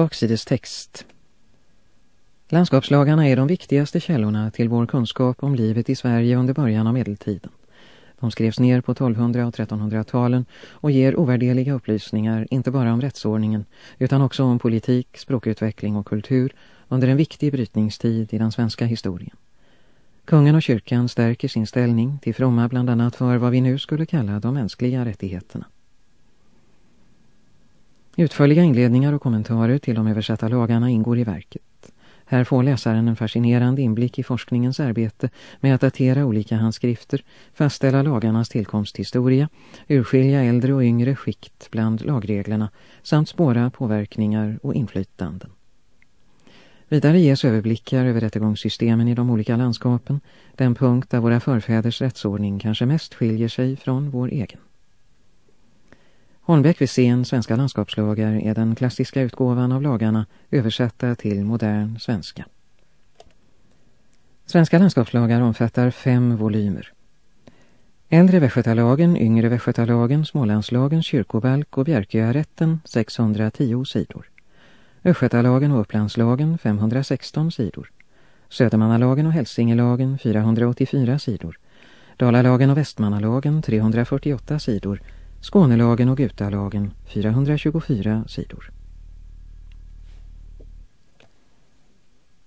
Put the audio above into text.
Baksidestext Landskapslagarna är de viktigaste källorna till vår kunskap om livet i Sverige under början av medeltiden. De skrevs ner på 1200- och 1300-talen och ger ovärdeliga upplysningar inte bara om rättsordningen utan också om politik, språkutveckling och kultur under en viktig brytningstid i den svenska historien. Kungen och kyrkan stärker sin ställning till fromma bland annat för vad vi nu skulle kalla de mänskliga rättigheterna. Utförliga inledningar och kommentarer till de översatta lagarna ingår i verket. Här får läsaren en fascinerande inblick i forskningens arbete med att datera olika handskrifter, fastställa lagarnas tillkomsthistoria, urskilja äldre och yngre skikt bland lagreglerna samt spåra påverkningar och inflytanden. Vidare ges överblickar över rättegångssystemen i de olika landskapen, den punkt där våra förfäders rättsordning kanske mest skiljer sig från vår egen. Holmbäck Wirsén Svenska landskapslagar är den klassiska utgåvan av lagarna översatta till modern svenska. Svenska landskapslagar omfattar fem volymer. Äldre Västgötalagen, Yngre Västgötalagen, Smålandslagen, Kyrkobalk och Bjärköarätten 610 sidor. Östgötalagen och Upplandslagen 516 sidor. Södermannalagen och Hälsingelagen 484 sidor. Dalalagen och Västmannalagen 348 sidor Skånelagen och Gutalagen 424 sidor.